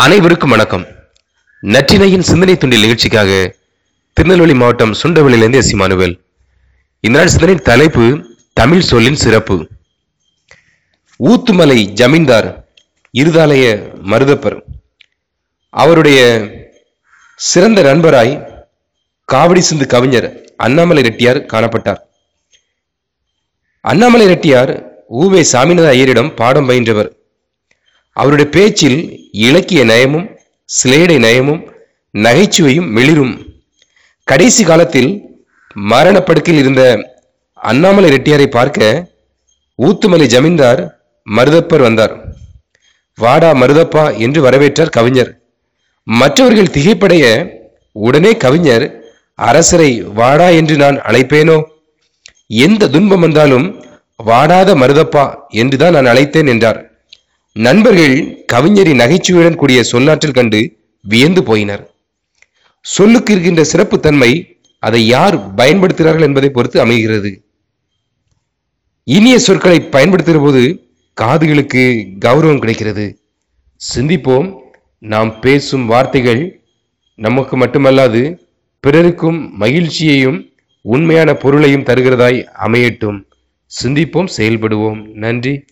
அனைவருக்கும் வணக்கம். நற்றினையின் சிந்தனை துண்டில் நிகழ்ச்சிக்காக திருநெல்வேலி மாவட்டம் சுண்டவெளியிலிருந்து எஸ் மானுவேல். இந்த நாள் சிந்தனை தலைப்பு தமிழ் சொல்லின் சிறப்பு. ஊத்துமலை ஜமீன்தார் இருதாலய மருதப்பர். அவருடைய சிறந்த நண்பராய் காவடி சிந்து கவிஞர் அண்ணாமலை ரெட்டியார் காணப்பட்டார். அண்ணாமலை ரெட்டியார் ஊவே சாமிநாத ஐயரிடம் பாடம் பயின்றவர். அவருடைய பேச்சில் இலக்கிய நயமும் சிலேடை நயமும் நகைச்சுவையும் மெளிரும் கடைசி காலத்தில் மரணப்படுக்கையில் இருந்த அண்ணாமலை ரெட்டியாரை பார்க்க ஊத்துமலை ஜமீன்தார் மருதப்பர் வந்தார். வாடா மருதப்பா என்று வரவேற்றார் கவிஞர். மற்றவர்கள் திகைப்படைய உடனே கவிஞர் அரசரை வாடா என்று நான் அழைப்பேனோ? எந்த துன்பம் வந்தாலும் வாடாத மருதப்பா என்றுதான் நான் அழைத்தேன் என்றார். நண்பர்கள் கவிஞரின் நகைச்சுவையுடன் கூடிய சொல்லாற்றல் கண்டு வியந்து போயினர். சொல்லுக்கு இருக்கின்ற சிறப்பு தன்மை அதை யார் பயன்படுத்துகிறார்கள் என்பதை பொறுத்து அமைகிறது. இனிய சொற்களை பயன்படுத்துகிற போது காதுகளுக்கு கௌரவம் கிடைக்கிறது. சிந்திப்போம். நாம் பேசும் வார்த்தைகள் நமக்கு மட்டுமல்லாது பிறருக்கும் மகிழ்ச்சியையும் உண்மையான பொருளையும் தருகிறதாய் அமையட்டும். சிந்திப்போம் செயல்படுவோம். நன்றி.